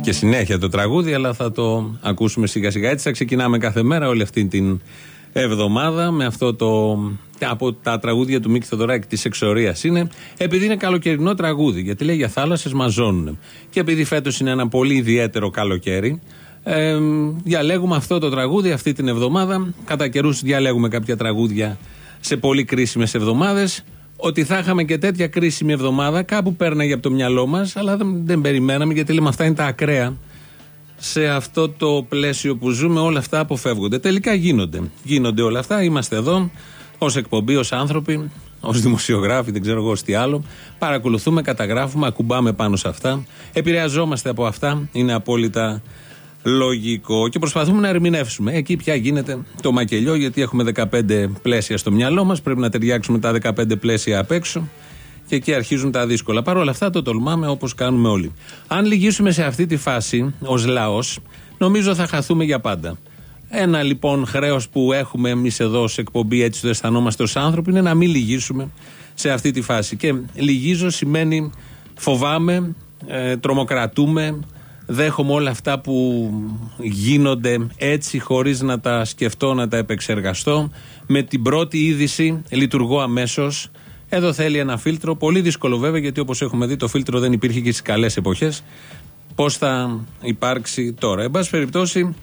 Έχει και συνέχεια το τραγούδι, αλλά θα το ακούσουμε σιγά σιγά. Έτσι θα ξεκινάμε κάθε μέρα όλη αυτή την εβδομάδα με αυτό το. Από τα τραγούδια του Μίκη Θοδωράκη της εξορίας είναι, επειδή είναι καλοκαιρινό τραγούδι, γιατί λέει για θάλασσες μαζώνουν. Και επειδή φέτος είναι ένα πολύ ιδιαίτερο καλοκαίρι, ε, διαλέγουμε αυτό το τραγούδι αυτή την εβδομάδα. Κατά καιρούς διαλέγουμε κάποια τραγούδια σε πολύ κρίσιμες εβδομάδες. Ότι θα είχαμε και τέτοια κρίσιμη εβδομάδα, κάπου πέρναγε από το μυαλό μας, αλλά δεν, δεν περιμέναμε γιατί λέμε αυτά είναι τα ακραία. Σε αυτό το πλαίσιο που ζούμε, όλα αυτά αποφεύγονται. Τελικά γίνονται. Γίνονται όλα αυτά. Είμαστε εδώ ως εκπομπή, ως άνθρωποι, ως δημοσιογράφοι, δεν ξέρω εγώ ως τι άλλο. Παρακολουθούμε, καταγράφουμε, ακουμπάμε πάνω σε αυτά. Επηρεαζόμαστε από αυτά. Είναι απόλυτα λογικό. Και προσπαθούμε να ερμηνεύσουμε. Εκεί πια γίνεται το μακελιό, γιατί έχουμε 15 πλαίσια στο μυαλό μας. Πρέπει να ταιριάξουμε τα 15 πλαίσια απ' έξω. Και εκεί αρχίζουν τα δύσκολα. Παρ' όλα αυτά το τολμάμε όπως κάνουμε όλοι. Αν λυγίσουμε σε αυτή τη φάση ως λαός, νομίζω θα χαθούμε για πάντα. Ένα λοιπόν χρέος που έχουμε εμείς εδώ σε εκπομπή, έτσι το αισθανόμαστε ως άνθρωποι, είναι να μην λυγίσουμε σε αυτή τη φάση. Και λυγίζω σημαίνει φοβάμαι, ε, τρομοκρατούμε, δέχομαι όλα αυτά που γίνονται έτσι χωρίς να τα σκεφτώ, να τα επεξεργαστώ. Με την πρώτη είδηση λειτουργώ αμέσως. Εδώ θέλει ένα φίλτρο, πολύ δύσκολο βέβαια γιατί όπως έχουμε δει το φίλτρο δεν υπήρχε και στις καλές εποχές. Πώς θα υπάρξει τώρα. Εν πάση περιπτώσει,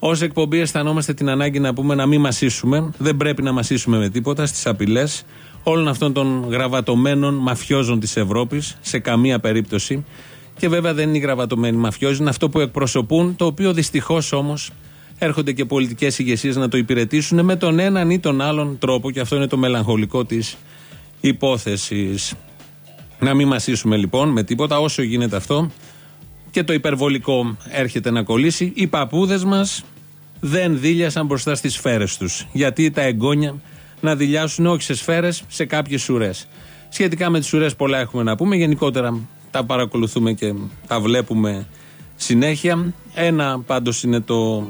Ω εκπομπή αισθανόμαστε την ανάγκη να πούμε να μην μασίσουμε. Δεν πρέπει να μασίσουμε με τίποτα στις απειλές όλων αυτών των γραβατωμένων μαφιόζων της Ευρώπης, σε καμία περίπτωση. Και βέβαια δεν είναι οι γραβατωμένοι μαφιόζοι, είναι αυτό που εκπροσωπούν, το οποίο δυστυχώς όμως έρχονται και πολιτικές ηγεσίες να το υπηρετήσουν με τον έναν ή τον άλλον τρόπο, και αυτό είναι το μελαγχολικό της υπόθεσης. Να μην μασίσουμε λοιπόν με τίποτα όσο γίνεται αυτό και το υπερβολικό έρχεται να κολλήσει. Οι παππούδες μας δεν δίλιασαν μπροστά στις σφαίρες τους. Γιατί τα εγγόνια να δηλιάσουν όχι σε σφαίρες, σε κάποιες ουρές. Σχετικά με τις ουρές, πολλά έχουμε να πούμε. Γενικότερα τα παρακολουθούμε και τα βλέπουμε συνέχεια. Ένα πάντως είναι το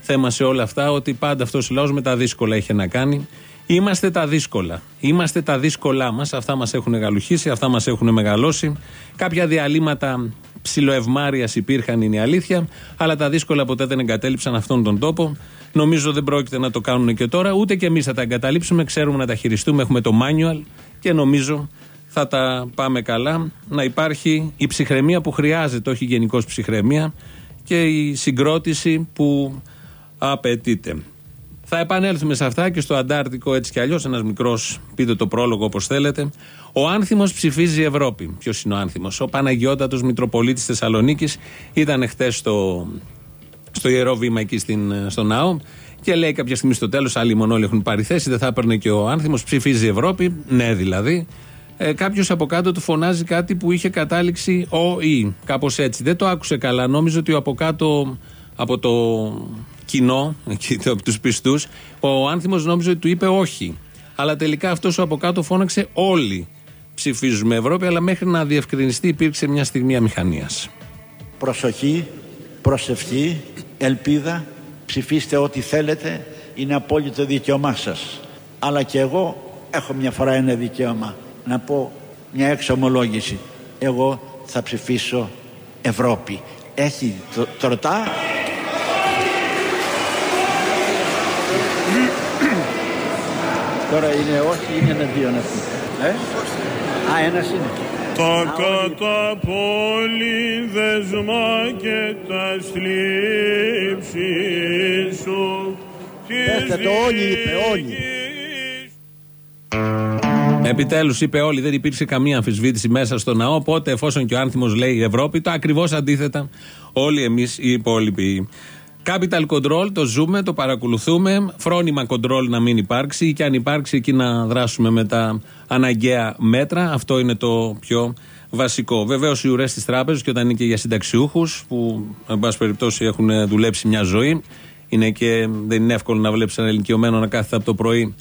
θέμα σε όλα αυτά, ότι πάντα αυτός ο λαός με τα δύσκολα έχει να κάνει. Είμαστε τα δύσκολα. Είμαστε τα δύσκολά μας. Αυτά μας έχουν γαλουχίσει, αυτά μας έχουν μεγαλώσει. Κάποια διαλύματα ψιλοευμάρεια υπήρχαν, είναι η αλήθεια. Αλλά τα δύσκολα ποτέ δεν εγκατέλειψαν αυτόν τον τόπο. Νομίζω δεν πρόκειται να το κάνουν και τώρα. Ούτε και εμείς θα τα εγκαταλείψουμε. Ξέρουμε να τα χειριστούμε. Έχουμε το manual και νομίζω θα τα πάμε καλά. Να υπάρχει η ψυχραιμία που χρειάζεται, όχι γενικώς ψυχραιμία, και η συγκρότηση που απαιτείται. Θα επανέλθουμε σε αυτά και στο Αντάρτικο έτσι κι αλλιώς. Ένας μικρός, πείτε το πρόλογο όπως θέλετε. Ο άνθιμος ψηφίζει Ευρώπη. Ποιος είναι ο άνθιμος, Ο Παναγιώτατος Μητροπολίτης Θεσσαλονίκης ήταν χτες στο, στο ιερό βήμα εκεί στην, στο ναό και λέει κάποια στιγμή στο τέλος: Άλλοι μόνο όλοι έχουν πάρει θέση, δεν θα έπαιρνε και ο άνθιμος. Ψηφίζει Ευρώπη. Ναι, δηλαδή. Ε, Κάποιος από κάτω του φωνάζει κάτι που είχε κατάληξη ο ή. Κάπως έτσι. Δεν το άκουσε καλά. Νόμιζε ότι από κάτω από το κοινό, από τους πιστούς, ο άνθιμος νόμιζε ότι του είπε όχι. Αλλά τελικά αυτός ο από κάτω φώναξε όλοι ψηφίζουμε Ευρώπη, αλλά μέχρι να διευκρινιστεί υπήρξε μια στιγμή αμηχανίας. Προσοχή, προσευχή, ελπίδα, ψηφίστε ό,τι θέλετε, είναι απόλυτο δικαίωμά σας. Αλλά και εγώ έχω μια φορά ένα δικαίωμα να πω μια εξομολόγηση. Εγώ θα ψηφίσω Ευρώπη. Έχει το, τροτά. Τώρα είναι όχι, είναι ένα δύο να πει. Ε; Α, ένας είναι. Τα κατά πόλη δεσμά και τα σλήψη σου Πέστε το όλοι είπε, όλοι. Επιτέλους είπε όλοι, δεν υπήρξε καμία αμφισβήτηση μέσα στο ναό. Οπότε, εφόσον και ο άνθιμος λέει Ευρώπη, το ακριβώς αντίθετα όλοι εμείς οι υπόλοιποι. Capital control, το ζούμε, το παρακολουθούμε. Φρόνημα control να μην υπάρξει ή και αν υπάρξει εκεί να δράσουμε με τα αναγκαία μέτρα. Αυτό είναι το πιο βασικό. Βεβαίως οι ουρές της τράπεζας και όταν είναι και για συνταξιούχους που, εν πάση περιπτώσει, έχουν δουλέψει μια ζωή. Είναι και δεν είναι εύκολο να βλέπεις ένα ηλικιωμένο να κάθεται από το πρωί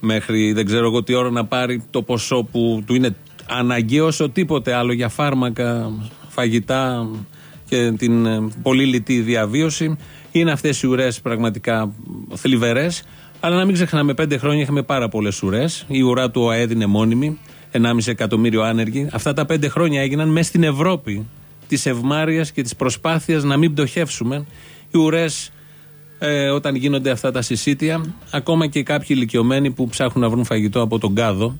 μέχρι δεν ξέρω εγώ τι ώρα να πάρει το ποσό που του είναι αναγκαίος όσο τίποτε άλλο για φάρμακα, φαγητά και την ε, πολύ λιτή διαβίωση. Είναι αυτές οι ουρές πραγματικά θλιβερές. Αλλά να μην ξεχνάμε, πέντε χρόνια είχαμε πάρα πολλές ουρές. Η ουρά του ΟΑΕΔ είναι μόνιμη, 1,5 εκατομμύριο άνεργοι. Αυτά τα πέντε χρόνια έγιναν μέσα στην Ευρώπη της ευμάρειας και της προσπάθειας να μην πτωχεύσουμε. Οι ουρές ε, όταν γίνονται αυτά τα συσίτια, ακόμα και κάποιοι ηλικιωμένοι που ψάχνουν να βρουν φαγητό από τον κάδο,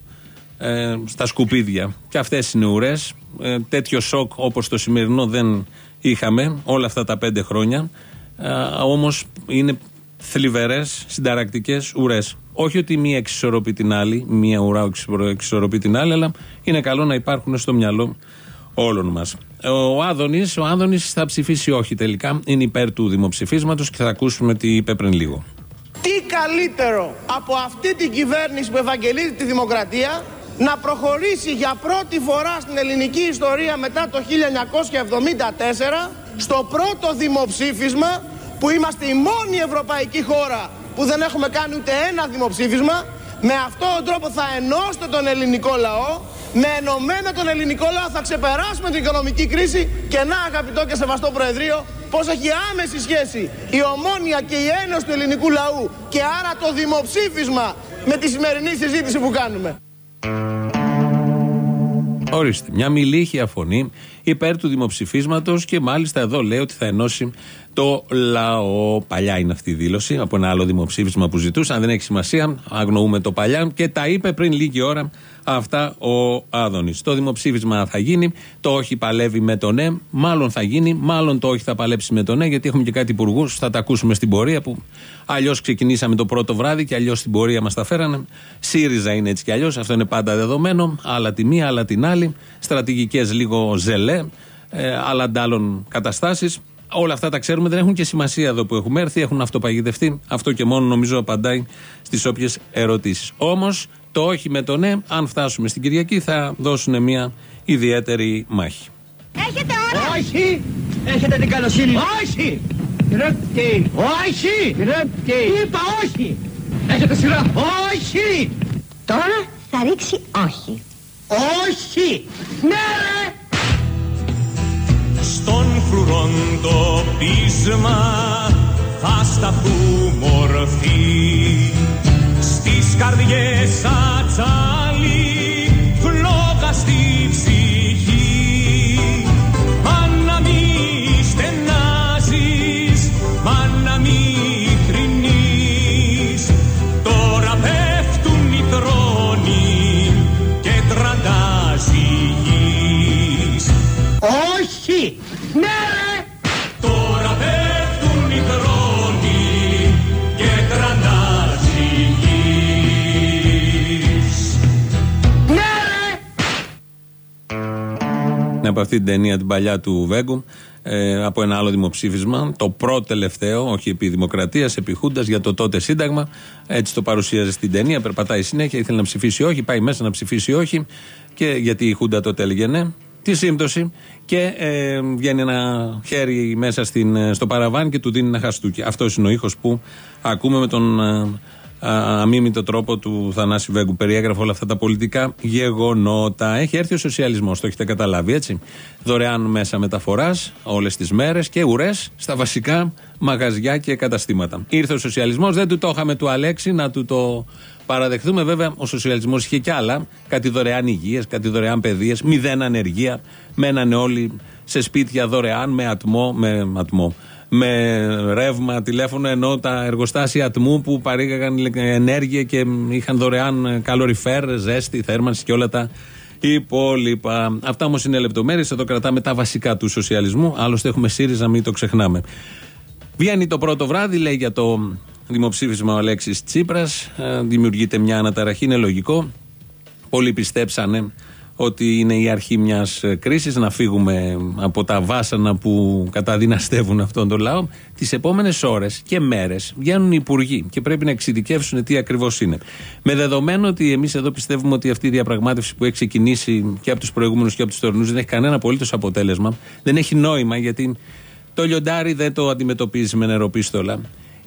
ε, στα σκουπίδια. Και αυτές είναι ουρές. Ε, τέτοιο σοκ όπως το σημερινό δεν είχαμε όλα αυτά τα πέντε χρόνια. Ε, Όμως είναι θλιβερές, συνταρακτικές ουρές. Όχι ότι μία εξισορροπεί την άλλη, μία ουρά εξισορροπεί την άλλη, αλλά είναι καλό να υπάρχουν στο μυαλό όλων μας. Ο Άδωνης ο Άδωνης θα ψηφίσει όχι τελικά. Είναι υπέρ του δημοψηφίσματος και θα ακούσουμε τι είπε πριν λίγο. Τι καλύτερο από αυτή την κυβέρνηση που ευαγγελίζει τη δημοκρατία να προχωρήσει για πρώτη φορά στην ελληνική ιστορία μετά το 1974 στο πρώτο δημοψήφισμα που είμαστε η μόνη ευρωπαϊκή χώρα που δεν έχουμε κάνει ούτε ένα δημοψήφισμα με αυτόν τον τρόπο θα ενώσετε τον ελληνικό λαό με ενωμένο τον ελληνικό λαό θα ξεπεράσουμε την οικονομική κρίση και να αγαπητό και σεβαστό Προεδρείο πως έχει άμεση σχέση η ομόνια και η ένωση του ελληνικού λαού και άρα το δημοψήφισμα με τη σημερινή συζήτηση που κάνουμε. Ορίστε, μια μιλήχια φωνή υπέρ του δημοψηφίσματος και μάλιστα εδώ λέει ότι θα ενώσει το λαό. Παλιά είναι αυτή η δήλωση από ένα άλλο δημοψήφισμα που ζητούσαν. Δεν έχει σημασία, αγνοούμε το παλιά και τα είπε πριν λίγη ώρα αυτά ο Άδωνης. Το δημοψήφισμα θα γίνει, το όχι παλεύει με το ναι, μάλλον θα γίνει, μάλλον το όχι θα παλέψει με το ναι, γιατί έχουμε και κάτι υπουργούς, θα τα ακούσουμε στην πορεία που αλλιώς ξεκινήσαμε το πρώτο βράδυ και αλλιώς στην πορεία μας τα φέρανε. ΣΥΡΙΖΑ είναι έτσι κι αλλιώς, αυτό είναι πάντα δεδομένο. Άλλα τη μία, άλλα την άλλη. Στρατηγικές λίγο ζελέ, ε, άλλα αντάλλων καταστάσεις. Όλα αυτά τα ξέρουμε, δεν έχουν και σημασία εδώ που έχουμε έρθει, έχουν αυτοπαγιδευτεί. Αυτό και μόνο νομίζω απαντάει στις όποιες ερωτήσεις. Όμως το όχι με το ναι, αν φτάσουμε στην Κυριακή, θα δώσουν μια ιδιαίτερη μάχη. Έχετε ώρα! Όχι! Έχετε την καλοσύνη. Όχι! Ρεπτή! Όχι! Ρεπτή! Είπα όχι! Έχετε σειρά. Όχι! Τώρα; Θα ρίξει όχι. Όχι! Ναι ρε! Στον φρουρόν το πείσμα θα σταθού μορφή Στις καρδιές ατσάλι φλόγα στη ψυχή από αυτή την ταινία την παλιά του Βέγκου, ε, από ένα άλλο δημοψήφισμα, το πρώτο τελευταίο, όχι επί Δημοκρατίας, επί Χούντας για το τότε Σύνταγμα. Έτσι το παρουσίαζε στην ταινία, περπατάει συνέχεια, ήθελε να ψηφίσει όχι, πάει μέσα να ψηφίσει όχι, και γιατί η Χούντα τότε έλεγε ναι. Τη σύμπτωση και ε, βγαίνει ένα χέρι μέσα στην, ε, στο παραβάν και του δίνει ένα χαστούκι. Αυτός είναι ο ήχος που ακούμε με τον ε, α- αμίμητο τρόπο του Θανάση Βέγκου. Περιέγραφε όλα αυτά τα πολιτικά γεγονότα. Έχει έρθει ο σοσιαλισμός, το έχετε καταλάβει έτσι. Δωρεάν μέσα μεταφοράς όλες τις μέρες και ουρές στα βασικά μαγαζιά και καταστήματα. Ήρθε ο σοσιαλισμός, δεν του το είχαμε του Αλέξη να του το παραδεχθούμε. Βέβαια, ο σοσιαλισμός είχε κι άλλα. Κάτι δωρεάν υγείας, κάτι δωρεάν παιδείε, μηδέν ανεργία. Μένανε όλοι σε σπίτια δωρεάν με ατμό, με ατμό με ρεύμα, τηλέφωνο, ενώ τα εργοστάσια ατμού που παρήγαγαν ενέργεια και είχαν δωρεάν καλοριφέρ, ζέστη, θέρμανση και όλα τα υπόλοιπα. Αυτά όμως είναι λεπτομέρειες. Εδώ κρατάμε τα βασικά του σοσιαλισμού. Άλλωστε έχουμε ΣΥΡΙΖΑ, μην το ξεχνάμε. Βγαίνει το πρώτο βράδυ, λέει για το δημοψήφισμα ο Αλέξης Τσίπρας. Δημιουργείται μια αναταραχή, είναι λογικό. Πολλοί πιστέψανε ότι είναι η αρχή μιας κρίσης, να φύγουμε από τα βάσανα που καταδυναστεύουν αυτόν τον λαό. Τις επόμενες ώρες και μέρες βγαίνουν οι υπουργοί και πρέπει να εξειδικεύσουν τι ακριβώς είναι. Με δεδομένο ότι εμείς εδώ πιστεύουμε ότι αυτή η διαπραγμάτευση που έχει ξεκινήσει και από τους προηγούμενους και από τους τωρινούς δεν έχει κανένα απολύτως αποτέλεσμα, δεν έχει νόημα γιατί το λιοντάρι δεν το αντιμετωπίζει με νεροπίστολα.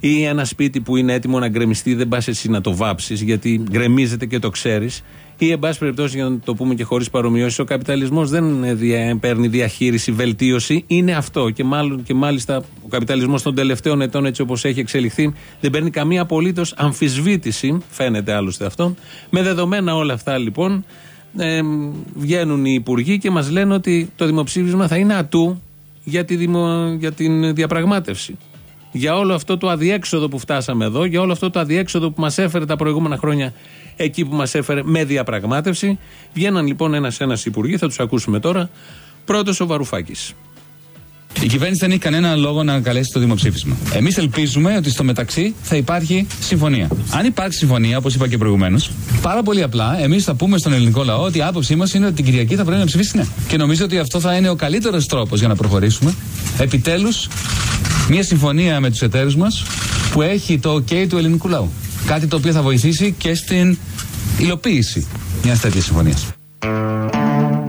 Ή ένα σπίτι που είναι έτοιμο να γκρεμιστεί, δεν πας εσύ να το βάψεις, γιατί γκρεμίζεται και το ξέρεις. Ή, εν πάση περιπτώσει, για να το πούμε και χωρίς παρομοιώσεις, ο καπιταλισμός δεν δια, παίρνει διαχείριση, βελτίωση. Είναι αυτό. Και, μάλλον, και μάλιστα ο καπιταλισμός των τελευταίων ετών, έτσι όπως έχει εξελιχθεί, δεν παίρνει καμία απολύτως αμφισβήτηση. Φαίνεται άλλωστε αυτό. Με δεδομένα όλα αυτά λοιπόν, ε, βγαίνουν οι υπουργοί και μας λένε ότι το δημοψήφισμα θα είναι ατού για, τη δημο, για την διαπραγμάτευση. Για όλο αυτό το αδιέξοδο που φτάσαμε εδώ, για όλο αυτό το αδιέξοδο που μας έφερε τα προηγούμενα χρόνια εκεί που μας έφερε με διαπραγμάτευση. Βγαίναν λοιπόν ένα-ένα υπουργοί, θα τους ακούσουμε τώρα. Πρώτος ο Βαρουφάκης. Η κυβέρνηση δεν έχει κανένα λόγο να καλέσει το δημοψήφισμα. Εμείς ελπίζουμε ότι στο μεταξύ θα υπάρχει συμφωνία. Αν υπάρξει συμφωνία, όπως είπα και προηγουμένως, πάρα πολύ απλά εμείς θα πούμε στον ελληνικό λαό ότι η άποψή μας είναι ότι την Κυριακή θα πρέπει να ψηφίσει ναι. Και νομίζω ότι αυτό θα είναι ο καλύτερος τρόπος για να προχωρήσουμε. Επιτέλους, μια συμφωνία με τους εταίρους μας που έχει το OK του ελληνικού λαού. Κάτι το οποίο θα βοηθήσει και στην υλοποίηση μιας τέτοιας συμφωνίας.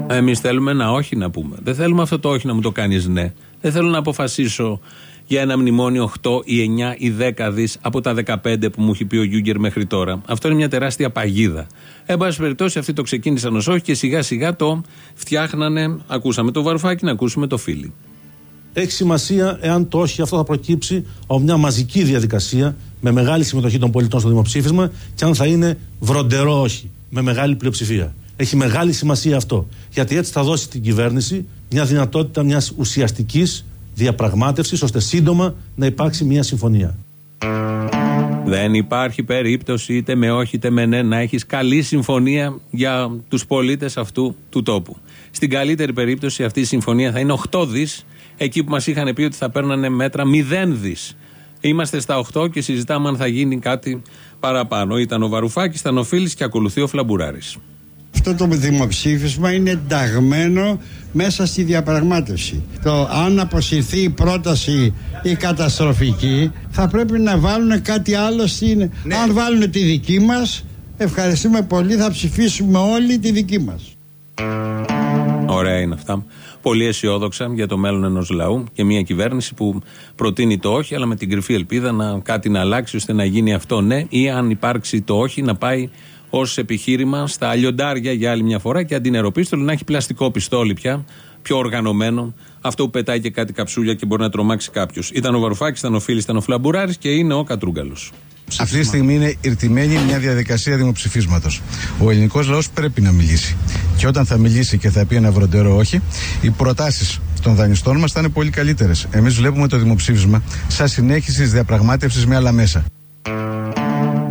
Εμείς θέλουμε ένα όχι να πούμε. Δεν θέλουμε αυτό το όχι να μου το κάνεις ναι. Δεν θέλω να αποφασίσω για ένα μνημόνιο 8 ή 9 ή 10 δις από τα 15 που μου έχει πει ο Γιούγκερ μέχρι τώρα. Αυτό είναι μια τεράστια παγίδα. Εν πάση περιπτώσει, αυτοί το ξεκίνησαν ως όχι και σιγά σιγά το φτιάχνανε. Ακούσαμε το βαρουφάκι, να ακούσουμε το φίλι. Έχει σημασία εάν το όχι αυτό θα προκύψει από μια μαζική διαδικασία με μεγάλη συμμετοχή των πολιτών στο δημοψήφισμα και αν θα είναι βροντερό όχι, με μεγάλη πλειοψηφία. Έχει μεγάλη σημασία αυτό. Γιατί έτσι θα δώσει στην κυβέρνηση μια δυνατότητα μιας ουσιαστικής διαπραγμάτευσης ώστε σύντομα να υπάρξει μια συμφωνία. Δεν υπάρχει περίπτωση είτε με όχι είτε με ναι να έχεις καλή συμφωνία για τους πολίτες αυτού του τόπου. Στην καλύτερη περίπτωση αυτή η συμφωνία θα είναι 8 δις, εκεί που μας είχαν πει ότι θα παίρνανε μέτρα 0 δις. Είμαστε στα 8 και συζητάμε αν θα γίνει κάτι παραπάνω. Ήταν ο Βαρουφάκης, ήταν ο Φίλης και ακολουθεί ο Φλαμπουράρης. Αυτό το δημοψήφισμα είναι ενταγμένο μέσα στη διαπραγμάτευση. Το αν αποσυρθεί η πρόταση η καταστροφική θα πρέπει να βάλουν κάτι άλλο στην... Αν βάλουν τη δική μας ευχαριστούμε πολύ θα ψηφίσουμε όλοι τη δική μας. Ωραία είναι αυτά. Πολύ αισιόδοξα για το μέλλον ενός λαού και μια κυβέρνηση που προτείνει το όχι, αλλά με την κρυφή ελπίδα να κάτι να αλλάξει ώστε να γίνει αυτό ναι, ή αν υπάρξει το όχι να πάει ως επιχείρημα στα αλλιοντάρια για άλλη μια φορά και αντί νεροπίστολο να έχει πλαστικό πιστόλι πια, πιο οργανωμένο. Αυτό που πετάει και κάτι καψούλια και μπορεί να τρομάξει κάποιος. Ήταν ο Βαρουφάκης, ήταν ο Φίλης, ήταν ο Φλαμπουράρης και είναι ο Κατρούγκαλος. Αυτή τη στιγμή είναι ηρτημένη μια διαδικασία δημοψηφίσματος. Ο ελληνικός λαός πρέπει να μιλήσει. Και όταν θα μιλήσει και θα πει ένα βροντερό όχι, οι προτάσεις των δανειστών μας θα είναι πολύ καλύτερες. Εμείς βλέπουμε το δημοψήφισμα σαν συνέχιση της διαπραγμάτευσης με άλλα μέσα.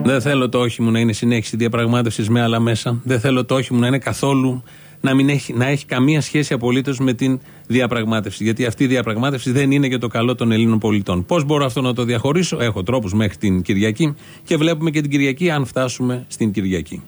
Δεν θέλω το όχι μου να είναι συνέχιση διαπραγμάτευσης με άλλα μέσα. Δεν θέλω το όχι μου να είναι καθόλου να μην έχει, να έχει καμία σχέση απολύτως με την διαπραγμάτευση. Γιατί αυτή η διαπραγμάτευση δεν είναι για το καλό των Ελλήνων πολιτών. Πώς μπορώ αυτό να το διαχωρίσω, Έχω τρόπους μέχρι την Κυριακή και βλέπουμε και την Κυριακή αν φτάσουμε στην Κυριακή.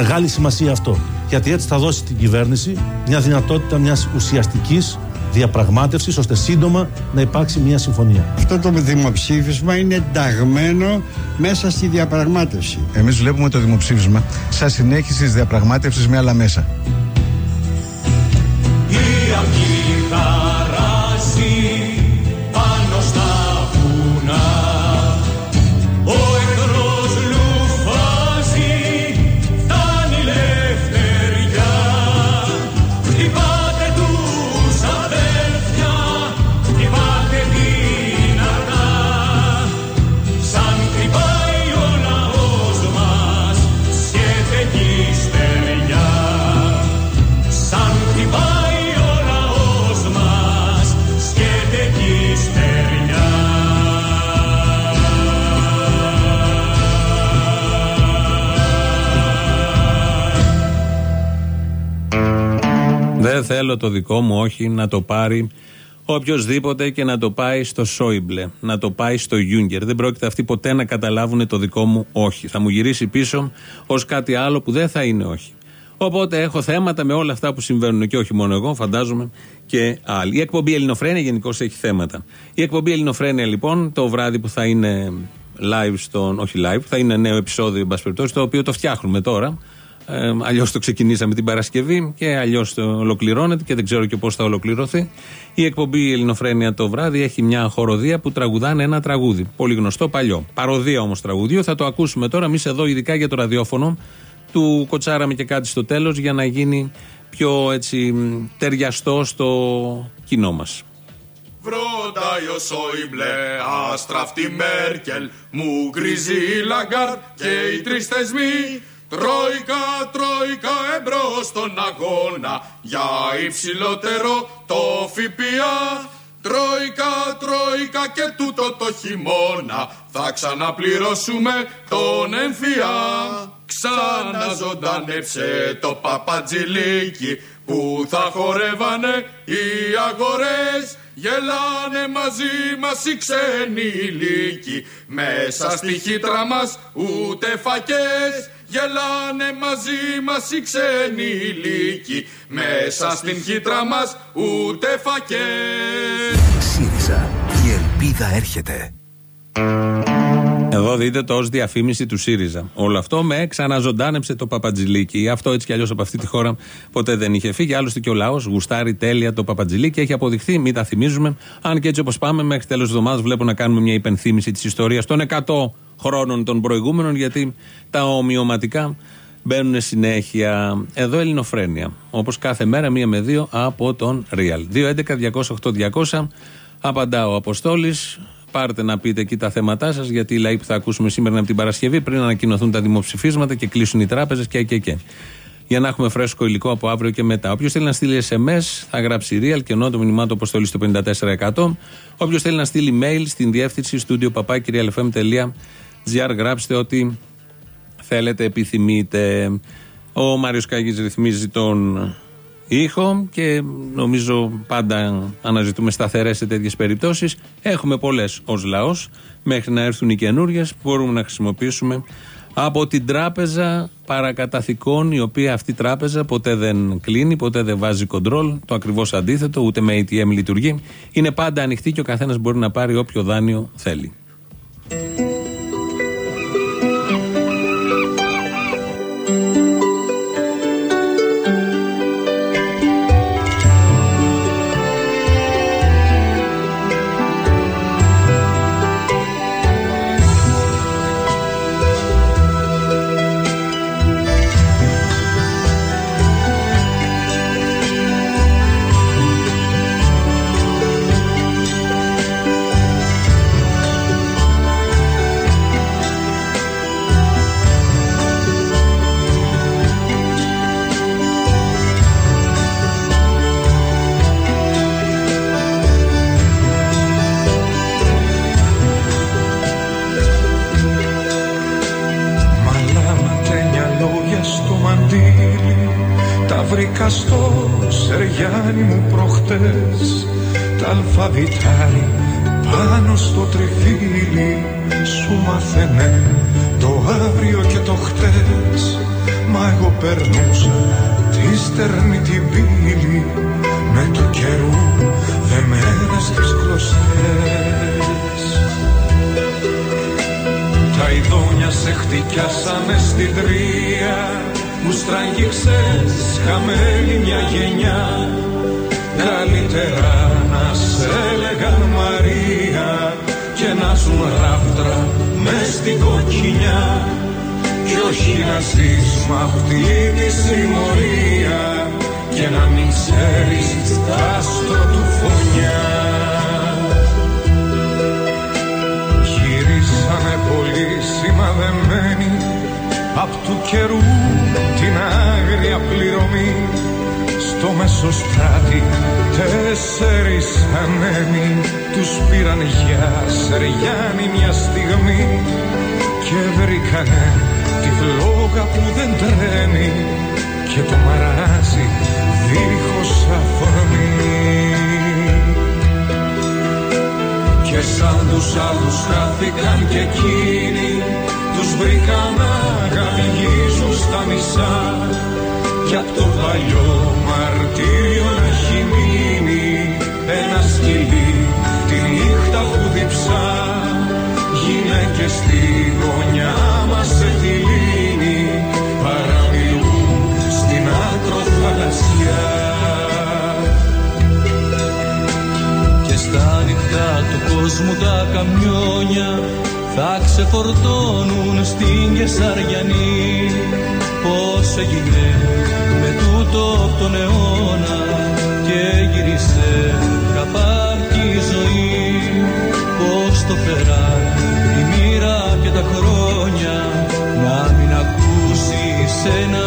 Μεγάλη σημασία αυτό. Γιατί έτσι θα δώσει στην κυβέρνηση μια δυνατότητα μιας ουσιαστικής διαπραγμάτευσης ώστε σύντομα να υπάρξει μια συμφωνία. Αυτό το δημοψήφισμα είναι ενταγμένο μέσα στη διαπραγμάτευση. Εμείς βλέπουμε το δημοψήφισμα σαν συνέχιση της διαπραγμάτευσης με άλλα μέσα. Δεν θέλω το δικό μου, όχι, να το πάρει οποιοδήποτε και να το πάει στο Σόιμπλε, να το πάει στο Γιούγκερ. Δεν πρόκειται αυτοί ποτέ να καταλάβουν το δικό μου όχι. Θα μου γυρίσει πίσω ως κάτι άλλο που δεν θα είναι όχι. Οπότε έχω θέματα με όλα αυτά που συμβαίνουν και όχι μόνο εγώ, φαντάζομαι και άλλοι. Η εκπομπή Ελληνοφρένια γενικώς έχει θέματα. Η εκπομπή Ελληνοφρένια λοιπόν το βράδυ που θα είναι live στον. Όχι live, θα είναι νέο επεισόδιο, εν πάση περιπτώσει, το οποίο το φτιάχνουμε τώρα. Ε, αλλιώς το ξεκινήσαμε την Παρασκευή και αλλιώς το ολοκληρώνεται και δεν ξέρω και πώς θα ολοκληρωθεί. Η εκπομπή Ελληνοφρένια το βράδυ έχει μια χορωδία που τραγουδάνε ένα τραγούδι. Πολύ γνωστό, παλιό. Παρωδία όμως τραγουδίου. Θα το ακούσουμε τώρα εμείς εδώ, ειδικά για το ραδιόφωνο. Του κοτσάραμε και κάτι στο τέλος για να γίνει πιο έτσι ταιριαστό στο κοινό μας. Βροντάει ο Σόιμπλε, αστράφτει η Μέρκελ, μουγκρίζει η Λαγκάρντ και οι τρεις θεσμοί. Τρόικα, τρόικα εμπρός στον αγώνα για υψηλότερο το ΦΠΑ. Τρόικα, τρόικα και τούτο το χειμώνα θα ξαναπληρώσουμε τον εμφυά. Ξαναζωντανεύσε το παπατζηλίκι που θα χορεύανε οι αγορές Γελάνε μαζί μας οι ξένοι λύκοι Μέσα στη χύτρα μας ούτε φακές Γελάνε μαζί μας οι ξένοι λύκοι Μέσα στην χύτρα μας ούτε φακές ΣΥΡΙΖΑ. Η ελπίδα έρχεται. Εδώ δείτε το ως διαφήμιση του ΣΥΡΙΖΑ. Όλο αυτό με ξαναζωντάνεψε το Παπατζηλίκι. Αυτό έτσι κι αλλιώς από αυτή τη χώρα ποτέ δεν είχε φύγει. Άλλωστε και ο λαός γουστάρει τέλεια το Παπατζηλίκι. Έχει αποδειχθεί, μην τα θυμίζουμε. Αν και έτσι όπως πάμε, μέχρι τέλος της εβδομάδας βλέπω να κάνουμε μια υπενθύμηση της ιστορίας των 100 χρόνων των προηγούμενων, γιατί τα ομοιωματικά μπαίνουν συνέχεια. Εδώ Ελληνοφρένια. Όπως κάθε μέρα, μία με δύο από τον Real. 2.11.208.200. Απαντά ο Αποστόλης. Πάρτε να πείτε εκεί τα θέματά σας, γιατί οι λαοί που θα ακούσουμε σήμερα είναι από την Παρασκευή, πριν ανακοινωθούν τα δημοψηφίσματα και κλείσουν οι τράπεζες και, και, και. Για να έχουμε φρέσκο υλικό από αύριο και μετά. Όποιος θέλει να στείλει SMS, θα γράψει real και ενώ το μηνυμά του αποστολή στο 54%. Όποιος θέλει να στείλει mail στην διεύθυνση studio papakirialfm.gr, γράψτε ότι θέλετε, επιθυμείτε. Ο Μάριος Κάγης ρυθμίζει τον ήχο και νομίζω πάντα αναζητούμε σταθερές σε τέτοιες περιπτώσεις. Έχουμε πολλές ως λαός μέχρι να έρθουν οι καινούριες που μπορούμε να χρησιμοποιήσουμε από την τράπεζα παρακαταθηκών η οποία αυτή η τράπεζα ποτέ δεν κλείνει, ποτέ δεν βάζει κοντρόλ, το ακριβώς αντίθετο, ούτε με ATM λειτουργεί. Είναι πάντα ανοιχτή και ο καθένας μπορεί να πάρει όποιο δάνειο θέλει. Στο σεριάνι μου προχτές. Τα αλφαβητάρι πάνω στο τριφύλι. Σου μάθαινε το αύριο και το χτες. Μα εγώ περνούσα τη στερνή την πύλη. Με το καιρού δεμένα στις κλωστές τα ειδόνια σε χτυκιάσανε στην τρία Μου στραγγίξες χαμένη μια γενιά. Καλύτερα να σε έλεγαν Μαρία Και να ζουν ράφτρα μες στην κοκκινιά. Κι όχι να ζεις μ' αυτή τη συμμορία Και να μην ξέρεις τα άστρο του φωνιά Γυρίσανε πολύ σημαδεμένοι Απ' του καιρού την άγρια πληρωμή. Στο μέσο στράτη τέσσερις ανέμοι τους πήραν για σεριάνι μια στιγμή. Και βρήκανε τη φλόγα που δεν τρέμει. Και το μαράζει δίχως αφορμή και σαν τους άλλους χάθηκαν και εκείνοι. Τους βρήκαν να γαβγίζουν στα μισά Κι απ' το παλιό μαρτύριο να έχει μείνει Ένα σκυλί τη νύχτα που διψά. Γυναίκες στη γωνιά μας σε τη λύνη Παραμιλούν στην άκρο θαλασσιά. Και στα νυχτά του κόσμου τα καμιόνια θα ξεφορτώνουν στην Κεσαριανή. Πώς έγινε με τούτο τον αιώνα και γύρισε καπάκι η ζωή. Πώς το φεράν η μοίρα και τα χρόνια να μην ακούσεις ένα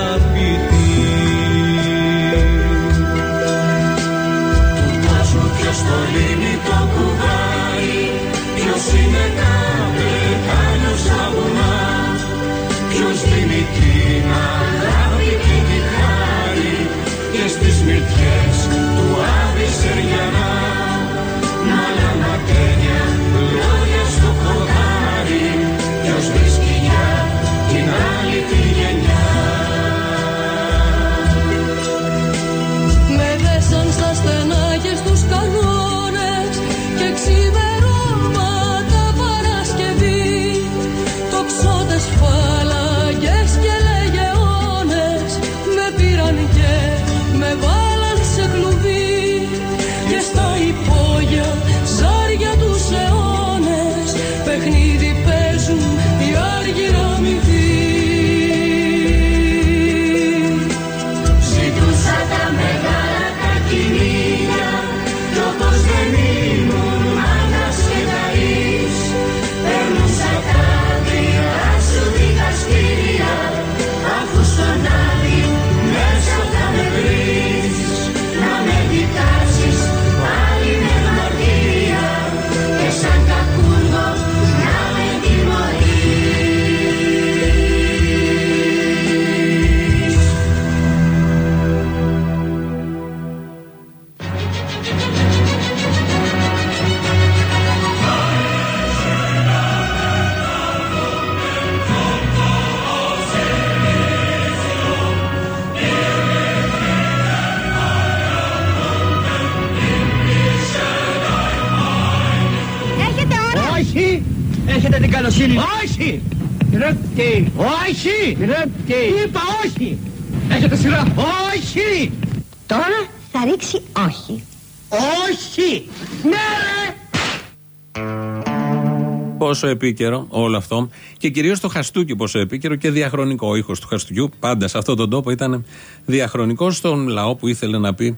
Πόσο επίκαιρο όλο αυτό. Και κυρίως το χαστούκι πόσο επίκαιρο και διαχρονικό. Ο ήχος του χαστούκιου πάντα σε αυτόν τον τόπο ήταν διαχρονικός στον λαό που ήθελε να πει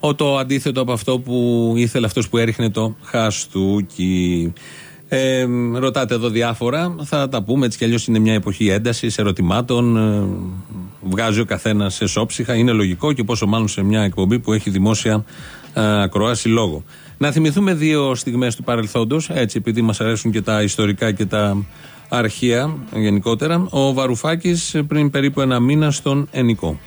ο το αντίθετο από αυτό που ήθελε αυτός που έριχνε το χαστούκι. Ε, ρωτάτε εδώ διάφορα, θα τα πούμε έτσι κι αλλιώς είναι μια εποχή έντασης ερωτημάτων. Ε, βγάζει ο καθένας σε σώψυχα, είναι λογικό και πόσο μάλλον σε μια εκπομπή που έχει δημόσια ε, ακροάση λόγο. Να θυμηθούμε δύο στιγμές του παρελθόντος, έτσι επειδή μας αρέσουν και τα ιστορικά και τα αρχεία γενικότερα. Ο Βαρουφάκης πριν περίπου ένα μήνα στον Ενικό.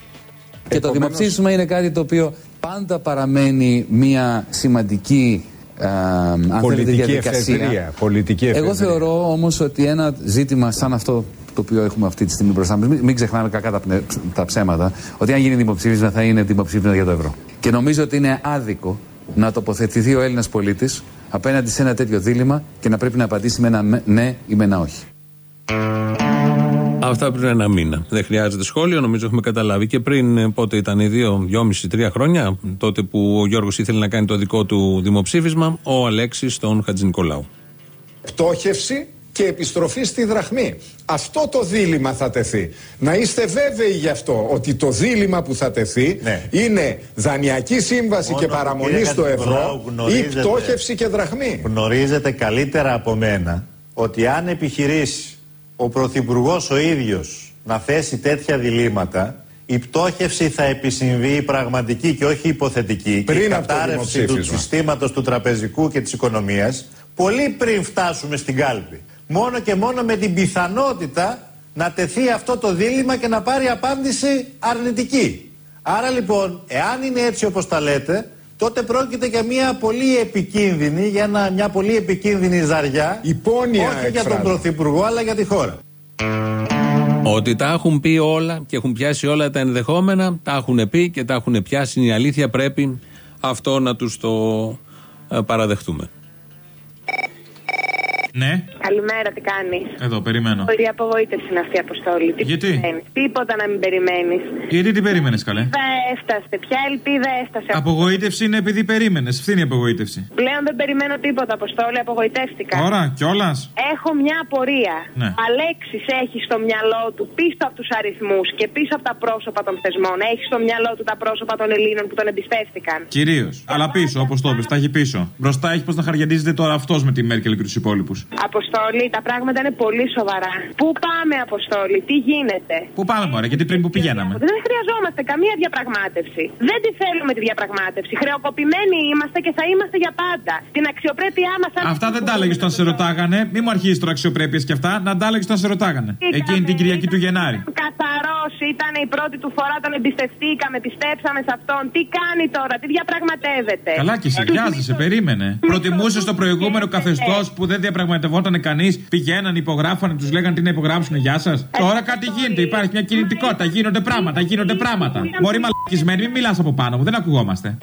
Και το δημοψήφισμα είναι κάτι το οποίο πάντα παραμένει μια σημαντική ε, αν θέλετε, Πολιτική διαδικασία. εφεδρεία, πολιτική Εγώ εφεδρεία. θεωρώ όμως ότι ένα ζήτημα σαν αυτό το οποίο έχουμε αυτή τη στιγμή μπροστά μας, μην, μην ξεχνάμε κακά τα, πνε- τα ψέματα, ότι αν γίνει δημοψήφισμα θα είναι δημοψήφισμα για το ευρώ. Και νομίζω ότι είναι άδικο να τοποθετηθεί ο Έλληνας πολίτης απέναντι σε ένα τέτοιο δίλημα και να πρέπει να απαντήσει με ένα με- ναι ή με ένα όχι. Αυτά πριν ένα μήνα. Δεν χρειάζεται σχόλιο, νομίζω έχουμε καταλάβει. Και πριν ε, πότε ήταν, οι δύο, δυόμιση, τρία χρόνια, τότε που ο Γιώργος ήθελε να κάνει το δικό του δημοψήφισμα, ο Αλέξης στον Χατζη Νικολάου. Πτώχευση και επιστροφή στη δραχμή. Αυτό το δίλημα θα τεθεί. Να είστε βέβαιοι γι' αυτό ότι το δίλημα που θα τεθεί είναι δανειακή σύμβαση Μόνο, και παραμονή κύριε στο Χατζηνικολάου, ευρώ ή γνωρίζετε- πτώχευση και δραχμή. Γνωρίζετε καλύτερα από μένα ότι αν επιχειρήσει ο Πρωθυπουργός ο ίδιος να θέσει τέτοια διλήμματα, η πτώχευση θα επισυμβεί η πραγματική και όχι η υποθετική. και η Πριν από το κατάρρευση του δημοψήφισμα. συστήματος του τραπεζικού και της οικονομίας, πολύ πριν φτάσουμε στην κάλπη. Μόνο και μόνο με την πιθανότητα να τεθεί αυτό το δίλημα και να πάρει απάντηση αρνητική. Άρα λοιπόν, εάν είναι έτσι όπως τα λέτε, τότε πρόκειται για μια πολύ επικίνδυνη, για ένα- μια πολύ επικίνδυνη ζαριά. Υπόνοια όχι για τον εκφράζω. Πρωθυπουργό, αλλά για τη χώρα. Ότι τα έχουν πει όλα και έχουν πιάσει όλα τα ενδεχόμενα, τα έχουν πει και τα έχουν πιάσει. Είναι η αλήθεια. Πρέπει αυτό να τους το ε, παραδεχτούμε. Ναι, Καλημέρα, τι κάνεις; εδώ περιμένω. Η απογοήτευση είναι αυτή η αποστόλη. Τι Γιατί; περιμένεις; Τίποτα να μην περιμένεις. Γιατί τι περίμενε, καλέ; Ελπίδα έφτασε. Ποια ελπίδα έφτασε. Απογοήτευση είναι επειδή περίμενες. Αυτή είναι η απογοήτευση. Πλέον δεν περιμένω τίποτα, Αποστόλη. Απογοητεύτηκα. Τώρα, κιόλας. Έχω μια απορία. Ναι. Αλέξης έχει στο μυαλό του πίσω από τους αριθμούς και πίσω από τα πρόσωπα των θεσμών. Έχει στο μυαλό του τα πρόσωπα των Ελλήνων που τον εμπιστεύτηκαν. Κυρίως. Αλλά πίσω, όπως το είπες, τα έχει πίσω. Μπροστά έχεις πώς να χαριαντίζεται τώρα αυτός με τη Μέρκελ και τους υπόλοιπους. Αποστόλη, τα πράγματα είναι πολύ σοβαρά. Πού πάμε, Αποστόλη, τι γίνεται; Πού πάμε, μωρέ, γιατί πριν που πηγαίναμε; Δεν χρειαζόμαστε καμία διαπραγμάτευση. Δεν τη θέλουμε τη διαπραγμάτευση. Χρεοκοπημένοι είμαστε και θα είμαστε για πάντα. Την αξιοπρέπειά μας Αυτά δεν τα έλεγες όταν σε ρωτάγανε. Μη μου αρχίζεις τώρα αξιοπρέπειες και αυτά. Να τα έλεγες όταν σε ρωτάγανε. Εκείνη την Κυριακή του Γενάρη. Καθαρός ήταν η πρώτη του φορά, τον εμπιστευτήκαμε, πιστέψαμε σε αυτόν. Τι κάνει τώρα, τι διαπραγματεύεται; Καλά και σε βιάζεσαι, περίμενε. Προτιμούσες το προηγούμενο καθεστώς που δεν διαπραγματευόταν κανείς. Πηγαίναν, υπογράφανε, τους λέγανε τι να υπογράψουν, γεια σας. Τώρα κάτι γίνεται, υπάρχει μια κινητικότητα, γίνονται πράγματα, γίνονται πράγματα. Μωρή μαλακισμένη, μην μιλάς από πάνω μου, δεν ακουγόμαστε.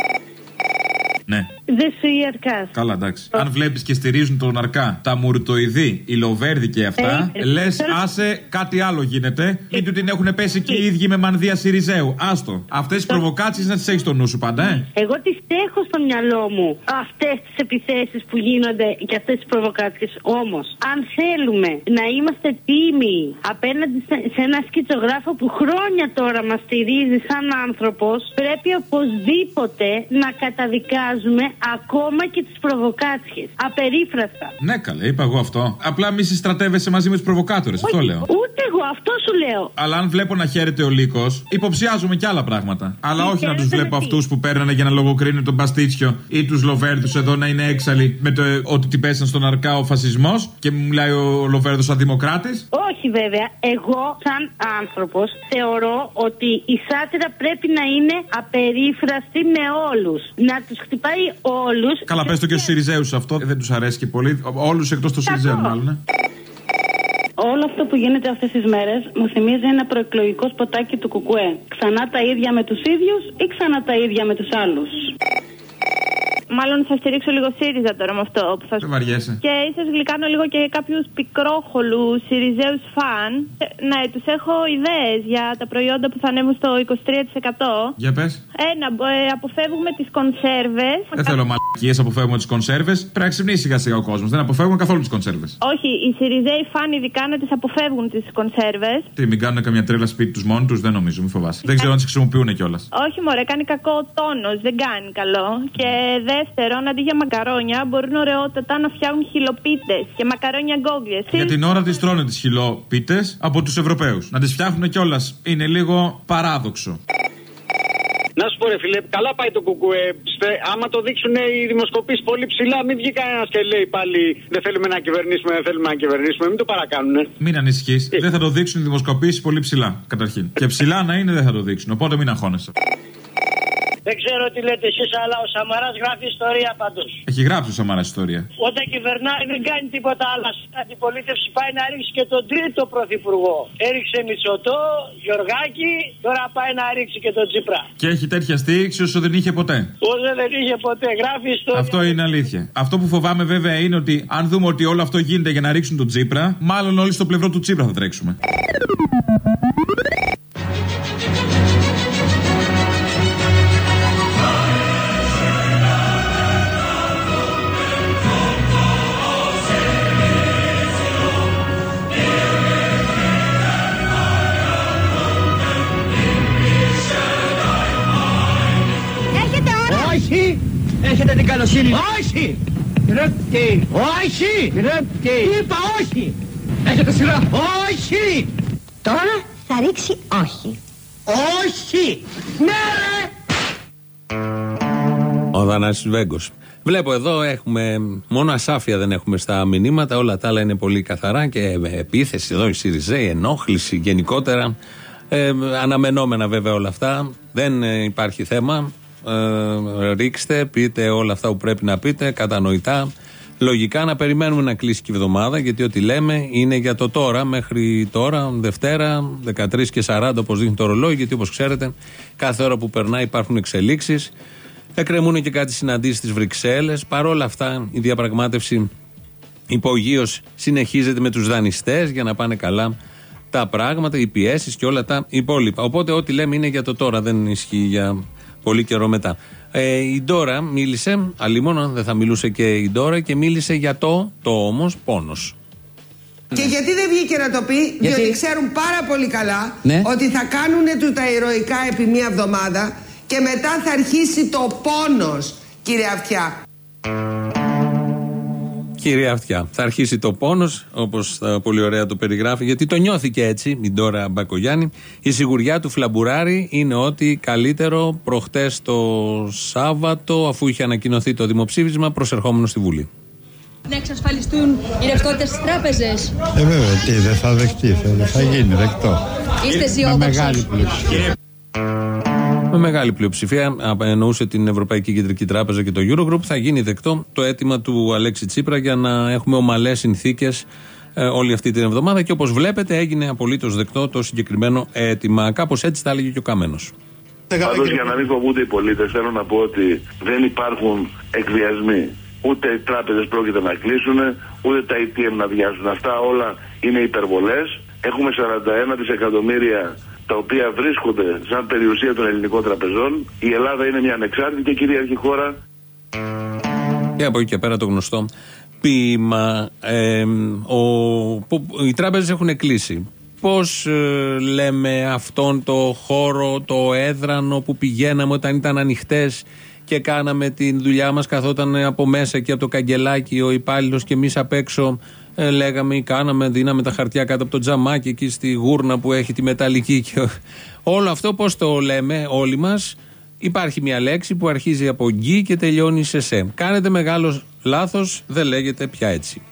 Ναι. Δεν σου η αρκάς. Καλά, εντάξει. Αν βλέπεις και στηρίζουν τον αρκά, τα μουρτοειδή, η Λοβέρδη και αυτά, Ε, λες, τώρα- άσε κάτι άλλο γίνεται. Ή του την έχουν πέσει και οι ίδιοι με μανδύα Σιριζέου. Άστο. Αυτές τις προβοκάτσιε να τις έχεις στο νου σου πάντα, ε. Εγώ τις έχω στο μυαλό μου αυτές τις επιθέσεις που γίνονται και αυτές τις προβοκάτσιες. Όμως, αν θέλουμε να είμαστε τίμοι απέναντι σε, σε ένα σκητσογράφο που χρόνια τώρα μας στηρίζει σαν άνθρωπος, πρέπει οπωσδήποτε να καταδικάζουμε ακόμα και τις προβοκάτσιες. Απερίφραστα. Ναι, καλέ, είπα εγώ αυτό. Απλά μη συστρατεύεσαι μαζί με τους προβοκάτορες, αυτό λέω. Ούτε εγώ, αυτό σου λέω. Αλλά αν βλέπω να χαίρεται ο λύκος, υποψιάζομαι κι άλλα πράγματα. Αλλά όχι να τους βλέπω αυτούς που παίρνανε για να λογοκρίνουν τον Παστίτσιο ή τους Λοβέρδους εδώ να είναι έξαλλοι με το ε, ότι την πέσαν στον αρκά ο φασισμός και μου μιλάει ο Λοβέρδος σαν δημοκράτη. Όχι βέβαια. Εγώ σαν άνθρωπος θεωρώ ότι η σάτυρα πρέπει να είναι απερίφραστη με όλους. Να τους χτυπάει όλους. Καλά, πες το και στους Σιριζέους αυτό, ε, δεν τους αρέσει και πολύ. Όλους εκτός των Σιριζέων, μάλλον. ε. Όλο αυτό που γίνεται αυτές τις μέρες μου θυμίζει ένα προεκλογικό σποτάκι του Κουκουέ. Ξανά τα ίδια με τους ίδιους ή ξανά τα ίδια με τους άλλους; Μάλλον θα στηρίξω λίγο ΣΥΡΙΖΑ τώρα με αυτό που θα Δεν βαριέσαι. Και ίσως γλυκάνω λίγο και κάποιους πικρόχολου Σιριζέους φαν. Ε, Ναι, τους έχω ιδέες για τα προϊόντα που θα ανέβουν στο 23%. Για πες. Ένα, ε, αποφεύγουμε τις κονσέρβες. Δεν θέλω μαλακίες, αποφεύγουμε τις κονσέρβες. Πρέπει να ξυπνήσει σιγά σιγά ο κόσμος. Δεν αποφεύγουμε καθόλου τις κονσέρβες. Όχι, οι Σιριζέοι φαν ειδικά να τις αποφεύγουν τις κονσέρβες. Τι, μην κάνουν καμιά τρέλα σπίτι τους μόνοι τους, δεν νομίζω, μην φοβάσαι. Δεν ξέρω αν τις χρησιμοποιούν κιόλας. Όχι, μωρέ, κάνει κακό ο τόνος, δεν κάνει καλό. Και δεύτερον, αντί για μακαρόνια, μπορούν ωραιότατα να φτιάχνουν χιλοπίτες και μακαρόνια γκόγκλες. Για την ώρα τις τρώνε τις χιλόπιτε από τους Ευρωπαίους. Να τις φτιάχνουν κιόλας. Είναι λίγο παράδοξο. Να σου πω, ρε φίλε, καλά πάει το κουκουέ. Στε- Άμα το δείξουν οι δημοσκοπήσει πολύ ψηλά, μην βγει κανένας και λέει πάλι δεν θέλουμε να κυβερνήσουμε, δεν θέλουμε να κυβερνήσουμε. Μην το παρακάνουνε. Μην ανησυχείς. Δεν θα το δείξουν οι δημοσκοπήσει πολύ ψηλά, καταρχήν. Και ψηλά να είναι δεν θα το δείξουν. Οπότε μην αγχώνεσαι. Δεν ξέρω τι λέτε εσείς, αλλά ο Σαμαράς γράφει ιστορία πάντως. Έχει γράψει ο Σαμαράς ιστορία. Όταν κυβερνάει δεν κάνει τίποτα άλλο. Στην αντιπολίτευση πάει να ρίξει και τον τρίτο πρωθυπουργό. Έριξε Μητσοτό, Γιωργάκη, τώρα πάει να ρίξει και τον Τσίπρα. Και έχει τέτοια στήριξη όσο δεν είχε ποτέ. Όσο δεν είχε ποτέ, γράφει ιστορία. Αυτό είναι αλήθεια. Αυτό που φοβάμαι βέβαια είναι ότι αν δούμε ότι όλο αυτό γίνεται για να ρίξουν τον Τσίπρα, μάλλον όλοι στο πλευρό του Τσίπρα θα τρέξουμε. Έχετε την καλοσύνη. Όχι! Ρεπτή! Όχι! Ρεπτή! Είπα όχι! Έχετε σειρά. Όχι! Τώρα θα ρίξει όχι. Όχι! Ναι ρε! Ο Δανάσης Βέγκος. Βλέπω εδώ έχουμε μόνο ασάφεια δεν έχουμε στα μηνύματα, όλα τα άλλα είναι πολύ καθαρά και με επίθεση εδώ η Σιριζέη, ενόχληση γενικότερα. Ε, αναμενόμενα βέβαια όλα αυτά. Δεν ε, υπάρχει θέμα. Ε, ρίξτε, πείτε όλα αυτά που πρέπει να πείτε, κατανοητά. Λογικά να περιμένουμε να κλείσει και η εβδομάδα, γιατί ό,τι λέμε είναι για το τώρα, μέχρι τώρα, Δευτέρα, 13 και 40, όπως δείχνει το ρολόι, γιατί όπως ξέρετε, κάθε ώρα που περνάει υπάρχουν εξελίξεις. Εκκρεμούν και κάτι συναντήσεις στις Βρυξέλλες. Παρ' όλα αυτά, η διαπραγμάτευση υπογείως συνεχίζεται με τους δανειστές για να πάνε καλά τα πράγματα, οι πιέσεις και όλα τα υπόλοιπα. Οπότε, ό,τι λέμε είναι για το τώρα, δεν ισχύει για πολύ καιρό μετά. Ε, η Ντόρα μίλησε, αλλήμον δεν θα μιλούσε και η Ντόρα, και μίλησε για το, το όμως πόνος. Και γιατί δεν βγήκε να το πει, Γιατί; διότι ξέρουν πάρα πολύ καλά Ναι. ότι θα κάνουν του τα ηρωικά επί μία εβδομάδα και μετά θα αρχίσει το πόνος, κύριε Αυτιά. Κυρία Αυτιά, θα αρχίσει το πόνος, όπως πολύ ωραία το περιγράφει, γιατί το νιώθηκε έτσι η Ντόρα Μπακογιάννη. Η σιγουριά του Φλαμπουράρη είναι ότι καλύτερο προχτές το Σάββατο, αφού είχε ανακοινωθεί το δημοψήφισμα, προσερχόμενος στη Βουλή. Να εξασφαλιστούν οι ρευστότητες στις τράπεζες. Ε, βέβαια, τι, δεν θα δεχτεί, θα, θα γίνει δεκτό. Είστε Με αισιόδοξοι. μεγάλη πλειοψηφία. Με μεγάλη πλειοψηφία, α, εννοούσε την Ευρωπαϊκή Κεντρική Τράπεζα και το Eurogroup, θα γίνει δεκτό το αίτημα του Αλέξη Τσίπρα για να έχουμε ομαλές συνθήκες όλη αυτή την εβδομάδα. Και όπως βλέπετε, έγινε απολύτως δεκτό το συγκεκριμένο αίτημα. Κάπως έτσι τα έλεγε και ο Καμένο. Πάντως για να μην φοβούνται οι πολίτες, θέλω να πω ότι δεν υπάρχουν εκβιασμοί. Ούτε οι τράπεζες πρόκειται να κλείσουν, ούτε τα ATM να βιάζουν. Αυτά όλα είναι υπερβολές. Έχουμε 41 δισεκατομμύρια τα οποία βρίσκονται σαν περιουσία των ελληνικών τραπεζών. Η Ελλάδα είναι μια ανεξάρτητη και κυρίαρχη χώρα. Και από εκεί και πέρα το γνωστό ποίημα. Ε, ο, που, οι τράπεζες έχουν κλείσει. Πώς λέμε αυτόν το χώρο, το έδρανο που πηγαίναμε όταν ήταν ανοιχτές και κάναμε τη δουλειά μας, καθόταν από μέσα και από το καγκελάκι ο υπάλληλος και εμείς απ' έξω ε, λέγαμε ή κάναμε, δίναμε τα χαρτιά κάτω από το τζαμάκι εκεί στη γούρνα που έχει τη μεταλλική. Και όλο αυτό πώς το λέμε όλοι μας, Υπάρχει μια λέξη που αρχίζει από γκί και τελειώνει σε σε. Κάνετε μεγάλο λάθος, δεν λέγεται πια έτσι.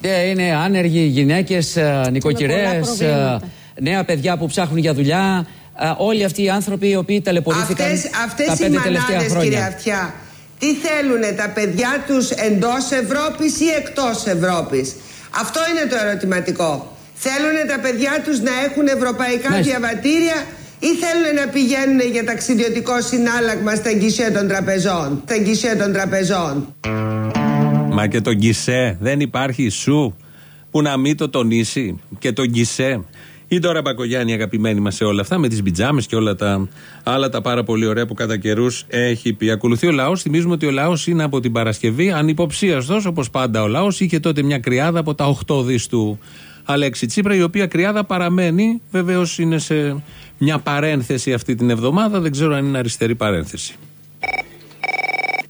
Ε, Είναι άνεργοι γυναίκες, νοικοκυρές, προβλήματα. νέα παιδιά που ψάχνουν για δουλειά. ε, Όλοι αυτοί οι άνθρωποι οι οποίοι ταλαιπωρήθηκαν Αυτές, αυτές τα οι πέντε τελευταία μανάδες, κύριε χρόνια. Αυτιά, τι θέλουνε τα παιδιά τους εντός Ευρώπης ή εκτός Ευρώπης; Αυτό είναι το ερωτηματικό. Θέλουνε τα παιδιά τους να έχουν ευρωπαϊκά Μάλιστα. διαβατήρια ή θέλουν να πηγαίνουν για ταξιδιωτικό συνάλλαγμα στα γκισέ των τραπεζών. Στα γκισέ των τραπεζών; Μα και το γκισέ δεν υπάρχει σου που να μην το τονίσει. Και το γκισέ. Η Ντόρα Μπακογιάννη, αγαπημένη μας σε όλα αυτά, με τις πιτζάμε και όλα τα άλλα τα πάρα πολύ ωραία που κατά καιρούς έχει πει. Ακολουθεί ο λαός. Θυμίζουμε ότι ο λαός είναι από την Παρασκευή ανυποψίαστος, όπως πάντα ο λαός. Είχε τότε μια κρυάδα από τα 8 δις του Αλέξη Τσίπρα, η οποία κρυάδα παραμένει. Βεβαίως είναι σε μια παρένθεση αυτή την εβδομάδα. Δεν ξέρω αν είναι αριστερή παρένθεση.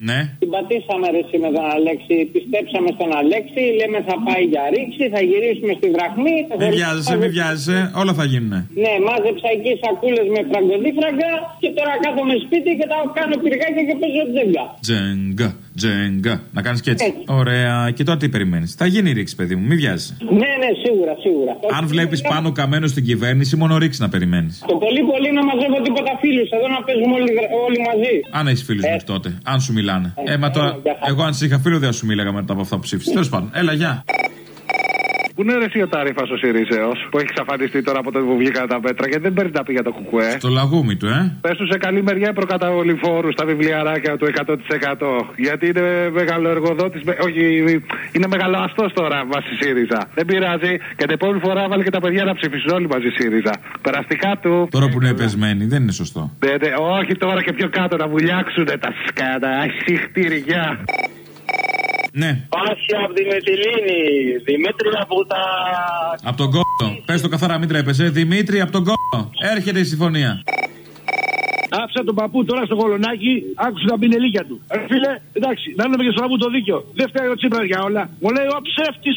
Ναι. Την πατήσαμε ρε εσύ με τον Αλέξη. Πιστέψαμε στον Αλέξη. Λέμε θα πάει για ρήξη. Θα γυρίσουμε στη δραχμή. Θα Μην βιάζεσαι, μην βιάζεσαι, όλα θα γίνουν. Ναι, μάζεψα εκεί σακούλες με φραγκοδίφραγκα. Και τώρα κάθομαι σπίτι και τα κάνω πυργάκια και παίζω τζέγκα. Τζέγκα, τζέγκα. Να κάνεις και έτσι. Έτσι. Ωραία. Και τώρα τι περιμένεις. Θα γίνει η ρήξη, παιδί μου, μην βιάζεσαι. Ναι, ναι, σίγουρα, σίγουρα. Αν βλέπεις πάνω καμένο στην κυβέρνηση, μόνο ρήξη να περιμένεις. Το πολύ πολύ να μαζεύω τίποτα φίλους εδώ να παίζουμε όλοι, όλοι μαζί. Αν έχεις φίλους μέχρι τότε, αν σου μιλάνε. Ε, μα τώρα, εγώ αν σε είχα φίλο δεν θα σου μίλαγα μετά από αυτά που ψήφισες. Τέλος πάντων, έλα, γεια. Πού είναι ρε εσύ ο Ταρήφα ο Σιρήσεο που έχεις εξαφανιστεί τώρα από το που βγήκαν τα πέτρα γιατί δεν παίρνει τα πει για το κουκουέ; Το λαγούμι του, ε. Πες του σε καλή μεριά η προκαταβολή φόρου στα βιβλιαράκια του 100%. Γιατί είναι μεγαλοεργοδότη, όχι, είναι μεγαλοαστό τώρα βάσει ΣΥΡΙΖΑ. Δεν πειράζει και την επόμενη φορά βάλει και τα παιδιά να ψηφίσουν όλοι μαζί ΣΥΡΙΖΑ. Περαστικά του. Τώρα που είναι πεσμένοι, δεν είναι σωστό. Ναι, ναι, όχι τώρα και πιο κάτω να βουλιάξουν τα σκάτα. Αχιχτήρια. Ναι. Πάση από τη Μετιλίνη. Δημήτρη από τα. Από τον κόμμα. Πες το καθαρά, μην τρέπεσαι. Δημήτρη, από τον κόμμα. Έρχεται η συμφωνία. Άφησα τον παππού τώρα στο κολονάκι, άκουσε τα πινελίκια του. Ε, φίλε, εντάξει, να δούμε και στον παππού το δίκιο. Δεν φταίει ο Τσίπρας για όλα. Μου λέει ο ψεύτη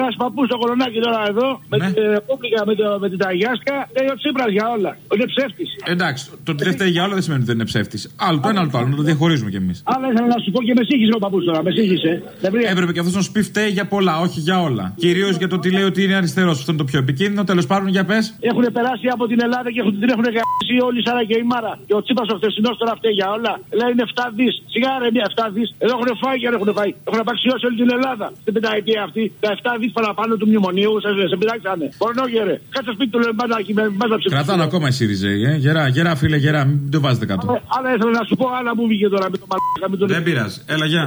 ένας παππούς στο κολονάκι τώρα εδώ, με Ναι. την Ρεπούμπλικα, με, το, με την Ταγιάσκα, λέει ο Τσίπρας για όλα. Είναι ψεύτης. Εντάξει, το ότι δεν φταίει για όλα δεν σημαίνει ότι δεν είναι ψεύτης. Άλλο το ένα, άλλο το άλλο. Να το διαχωρίζουμε κι εμείς. Αλλά ήθελα να σου πω και με σύγχυσε ο παππούς τώρα, με σύγχυσε. Δεν βρήκα. Έπρεπε και αυτός να σου πει φταίει για πολλά, όχι για όλα. Κυρίως για το ότι λέει ότι είναι αριστερός. Αυτό είναι το πιο επικίνδυνο. Τέλος πάντων, για πες. Έχουν περάσει από την Ελλάδα και έχουν, την έχουν γαμίσει όλοι Σάρα και η Μάρα. Και ο Τσίπας ο χθεσινός τώρα φταίει για όλα. Λέει είναι 7 δις. Σιγά ρε μία 7 δις. Εδώ έχουν φάει και δεν έχουν φάει. Έχουν απαξιώσει όλη την Ελλάδα την πενταετία αυτή. Τα 7 δις παραπάνω του μνημονίου σα σε πειράξανε. Πορνόγερε. Κάτσε σπίτι του λέει μπάτακι με μπάτα ψηφίσει. Κρατάνε ακόμα οι ΣΥΡΙΖΕΙ, ε. Γερά, γερά, φίλε, γερά, μην το βάζετε κάτω. Άρα ήθελα να σου πω άλλα που βγήκε τώρα με το μαλάκα με τον. Δεν πειράζει. Έλα, γεια.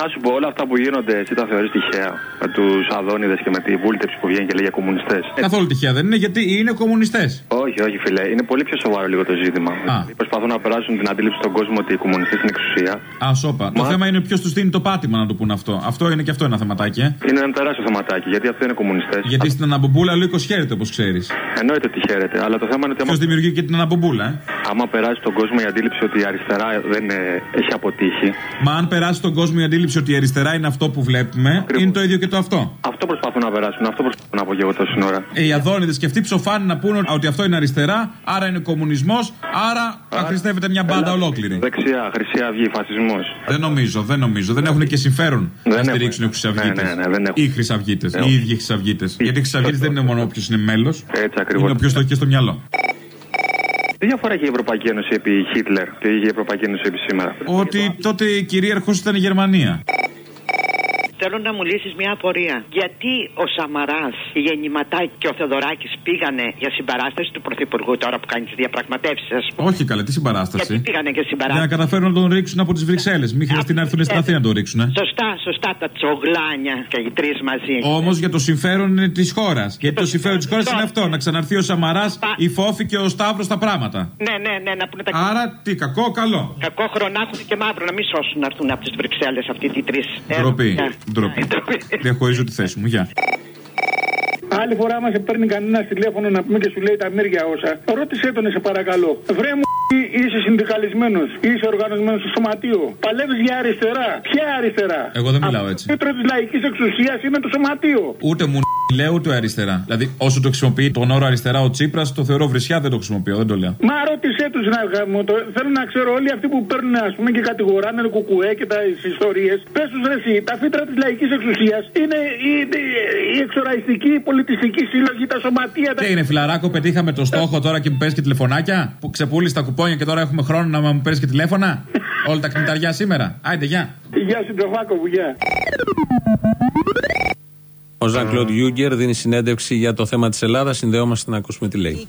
Να σου πω, όλα αυτά που γίνονται, εσύ τα θεωρείς τυχαία. Με τους Αδόνιδες και με τη βούλτεψη που βγαίνει και λέει για κομμουνιστές. Καθόλου τυχαία δεν είναι γιατί είναι κομμουνιστές. Όχι, όχι, φίλε. Είναι πολύ πιο σοβαρό λίγο το ζήτημα. Δηλαδή, Προσπαθούν να περάσουν την αντίληψη στον κόσμο ότι οι κομμουνιστές είναι εξουσία. Α, σόπα. Το θέμα είναι ποιος τους δίνει το πάτημα να το πούν αυτό. Αυτό είναι και αυτό ένα θεματάκι, ε. Είναι ένα τεράστιο θεματάκι γιατί αυτοί είναι κομμουνιστές. Γιατί στην αναμπομπούλα ο λύκο χαίρεται όπως ξέρεις. Εννοείται ότι χαίρεται. Αλλά το θέμα είναι ότι. Ποιος δημιουργεί και την αναμπομπούλα, ε. Άμα περάσει στον κόσμο η αντίληψη ότι η αριστερά δεν ε, έχει αποτύχει. Μα αν περάσει στον κόσμο η αντίληψη ότι η αριστερά είναι αυτό που βλέπουμε, είναι το ίδιο και το αυτό. Αυτό προσπαθούν να περάσουν. Αυτό προσπαθούν να πω και εγώ τόση ώρα. Ε, οι Αδόνιδε και αυτοί ψοφάνε να πούνε ότι αυτό είναι αριστερά, άρα είναι κομμουνισμός, άρα αχρηστεύεται μια μπάντα ολόκληρη. Δεξιά, Χρυσή Αυγή, φασισμός. Δεν νομίζω, δεν νομίζω. Δεν έχουν και συμφέρον να έχουν. στηρίξουν οι Χρυσαυγίτε. Ναι, ναι, ναι, δεν έχουν. Οι Χρυσαυγίτε. Ναι. Οι ίδιοι Χρυσαυγίτε. Γιατί οι Χρυσαυγίτε δεν είναι μόνο όποιος είναι μέλος. Έτσι ακριβώς. Είναι όποιος το έχει και στο μυαλό. Τι διαφορά έχει η Ευρωπαϊκή Ένωση επί Χίτλερ και η Ευρωπαϊκή Ένωση επί σήμερα; Ότι τότε κυρίαρχος ήταν η Γερμανία. Θέλω να μου λύσεις μια απορία. Γιατί ο Σαμαράς, η Γεννηματάκη και ο Θεοδωράκης πήγανε για συμπαράσταση του Πρωθυπουργού τώρα που κάνει τις διαπραγματεύσεις, ας πούμε; Όχι καλέ, τι συμπαράσταση; Γιατί πήγανε για Για συμπαράσταση. να καταφέρουν να τον ρίξουν από τις Βρυξέλλες. Μην χρειαστεί να έρθουν στην Αθήνα να τον ρίξουν. Σωστά, σωστά τα τσογλάνια και οι τρεις μαζί. Όμως για το συμφέρον της χώρας. Γιατί το συμφέρον της χώρας είναι αυτό. Να ξαναρθεί ο Σαμαράς, η Φόφη και ο Σταύρος τα πράγματα. Ναι, ναι, ναι, να πούνε τα Άρα τι, κακό, καλό. Κακό χρονάχουν και μαύρο να μην σώσουν να έρθουν από τις Βρυξέλλες αυτοί οι τρεις. Ντροπή. Ντροπή. Διαχωρίζω τη θέση μου. Γεια. Άλλη φορά μας παίρνει κανένα τηλέφωνο να πούμε και σου λέει τα μύρια όσα. Ρώτησέ τον, σε παρακαλώ. Βρε μου, είσαι συνδικαλισμένος, είσαι οργανωμένος στο σωματείο. Παλεύεις για αριστερά. Ποια αριστερά; Εγώ δεν μιλάω έτσι. Το μέτρο της λαϊκής εξουσίας είναι το σωματείο. Ούτε μου λέω ούτε αριστερά. Δηλαδή, όσο το χρησιμοποιεί τον όρο αριστερά ο Τσίπρας, το θεωρώ βρισιά, δεν το χρησιμοποιώ, δεν το λέω. Μα ρώτησέ τους να μου το. Θέλω να ξέρω όλοι αυτοί που παίρνουν ας πούμε και κατηγοράνε το κουκουέ και τα ιστορίες. Πες τους ρε εσύ, τα φύτρα της λαϊκής εξουσίας είναι η, η, η εξοραϊστική πολιτιστική σύλλογη, τα σωματεία. Τα... Τι είναι, φιλαράκο, πετύχαμε το στόχο τώρα και μου παίρνεις και τηλεφωνάκια; Που ξεπούλεις τα κουπόνια και τώρα έχουμε χρόνο να μου παίρνεις και τηλέφωνα; Όλα τα κνηταριά σήμερα; Άιντε, γεια. Γεια σου, Τζοφάκο, γεια. Ο Ζαν Κλοντ Γιούγκερ δίνει συνέντευξη για το θέμα της Ελλάδας. Συνδεόμαστε να ακούσουμε τι λέει.